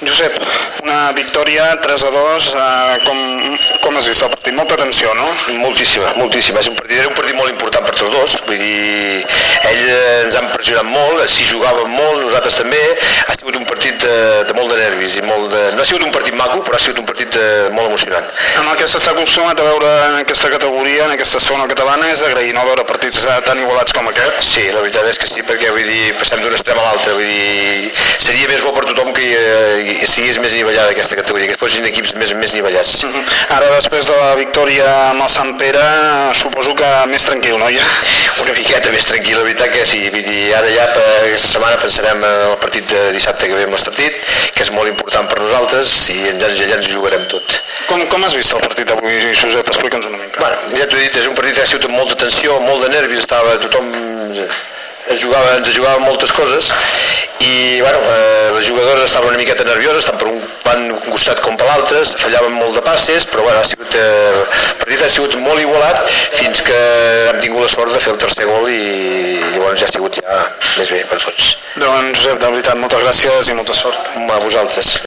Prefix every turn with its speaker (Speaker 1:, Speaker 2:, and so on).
Speaker 1: Josep, una victòria 3 a 2, eh, com, com has vist el partit? Molta tensió, no?
Speaker 2: Moltíssima, moltíssima. És un partit, era un partit molt important per tots dos. Vull dir, ells eh, ens han pressionat molt, s'hi jugaven molt, nosaltres també. Ha sigut un partit de, de molt de nervis i molt de... No ha sigut un partit maco, però ha sigut un partit de, molt emocionant.
Speaker 1: En el que s'està acostumat a veure en aquesta categoria, en aquesta segona catalana, és d'agrair no veure partits eh, tan igualats com aquest.
Speaker 2: Sí, la veritat és que sí, perquè vull dir, passem d'un extrem a l'altre. Vull dir, seria més bo per tothom que eh, estigués més nivellada aquesta categoria, que es posin equips més, més nivellats.
Speaker 1: Uh -huh. Ara, després de la victòria amb el Sant Pere, suposo que més tranquil, no, ja?
Speaker 2: Una miqueta més tranquil, la veritat que sí. Vull dir, ara ja per aquesta setmana pensarem en el partit de dissabte que ve amb l'Estartit, que és molt important per nosaltres i allà, allà ens jugarem tot.
Speaker 1: Com, com has vist el partit d'avui, Josep? Explica'ns una mica.
Speaker 2: Bueno, ja t'ho he dit, és un partit que ha sigut amb molta tensió, molt de nervis, estava tothom ens jugava, ens jugava moltes coses i bueno, eh, les jugadores estaven una miqueta nervioses, tant per un, van un costat com per l'altre, fallaven molt de passes, però bueno, ha sigut, eh, el partit ha sigut molt igualat fins que hem tingut la sort de fer el tercer gol i llavors ja ha sigut ja més bé per tots.
Speaker 1: Doncs de veritat, moltes gràcies i molta sort.
Speaker 2: A vosaltres.